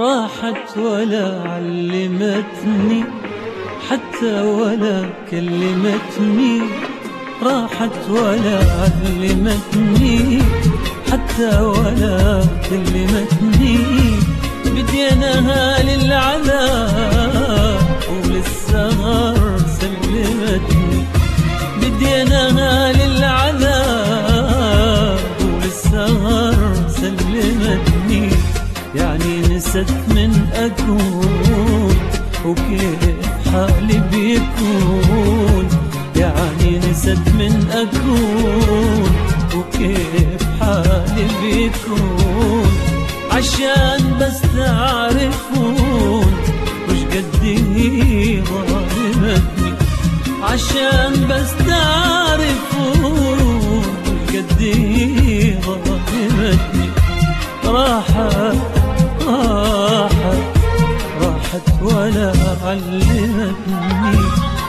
راحت ولا علمتني حتى ولا كلمتني. راحت ولا علمتني حتى ولا كلمتني. نست من أكون وكيف حالي بيكون. يعني نست من أكون وكيف حالي بيكون. عشان بس تعرفون وش قد هي ظالمتني عشان بس تعرفون وش قد هي ظالمتني راحت راحت ولا علمتني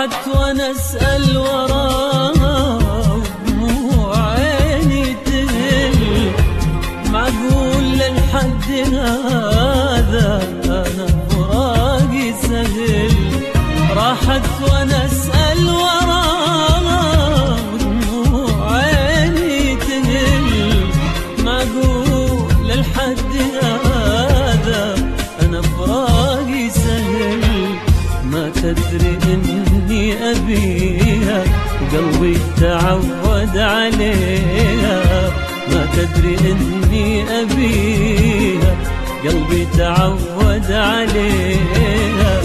راحت وأنا اسال وراها ودموع عيني تهل. معقول للحد هذا أنا فراقي سهل. راحت وأنا اسال وراها ودموع عيني تهل. معقول للحد وقلبي تعود عليها. ما تدري إني أبيها. قلبي تعود عليها.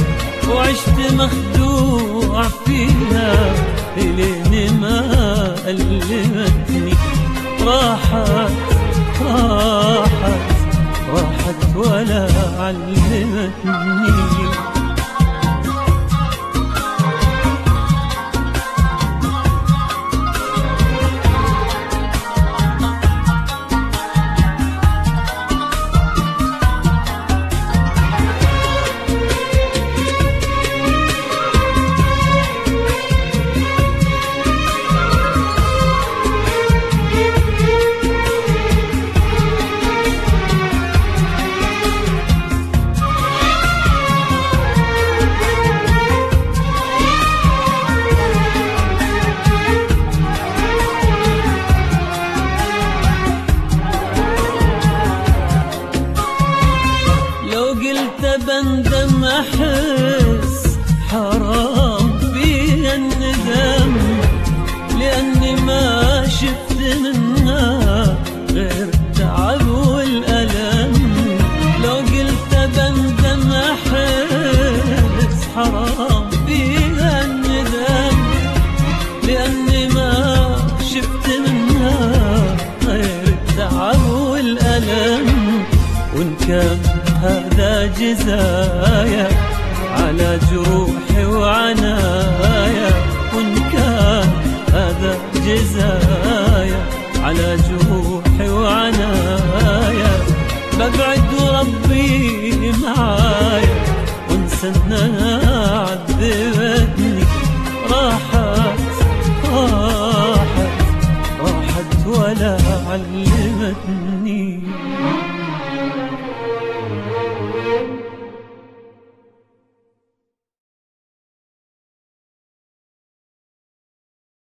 وعشت مخدوع فيها. إلين ما ألمتني. راحت راحت راحت ولا علمتني. أحس حرام بي الندم لأني ما شفت منها غير التعب والألم. لو قلت بندم أحس حرام بي الندم لأني ما شفت منها وان كان هذا جزايا على جروحي وعنايا. وان كان هذا جزايا على جروحي وعنايا. ببعد وربي معايا. وانسى انها عذبتني. راحت راحت راحت ولا علمت